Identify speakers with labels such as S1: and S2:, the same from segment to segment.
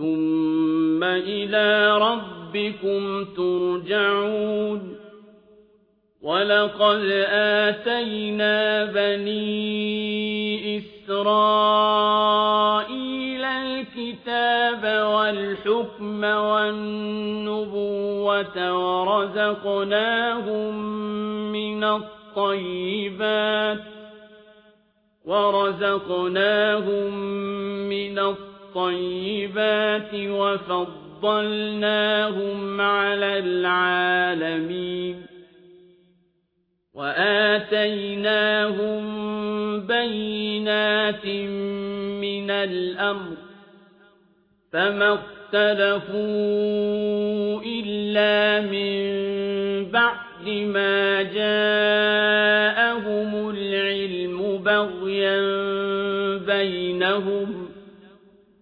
S1: ثم إلى ربكم ترجعون. ولقد آتينا بني إسرائيل الكتاب والحكم والنبوة ورزقناهم من الطيبات ورزقناهم من الطيبات وفضلناهم على العالمين وآتيناهم بينات من الأمر فما اختلفوا إلا من بعد ما جاءهم العلم بغيا بينهم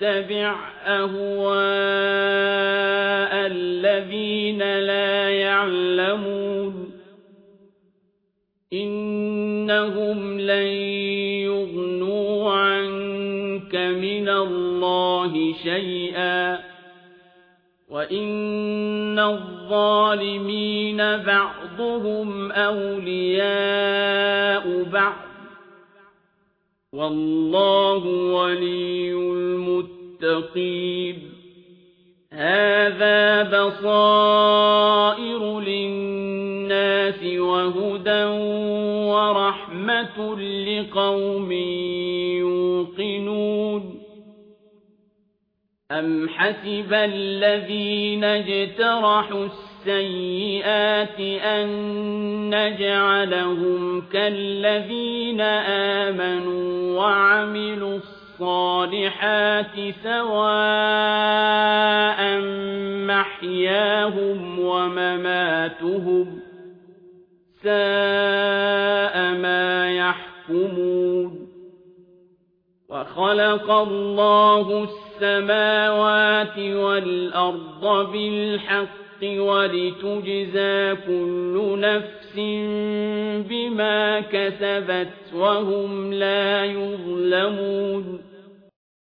S1: تتبع أهواء الذين لا يعلمون إنهم لن يغنوا عنك من الله شيئا وإن الظالمين بعضهم أولياء بعض والله ولي المتقين. هذا بصائر للناس وهدى ورحمة لقوم يوقنون. أم حسب الذين اجترحوا السيئات أن نجعلهم كالذين آمنوا وعملوا الصالحات سواء محياهم ومماتهم ساء ما يحكمون وخلق الله السماوات والأرض بالحق ولتجزى كل نفس بما كسبت وهم لا يظلمون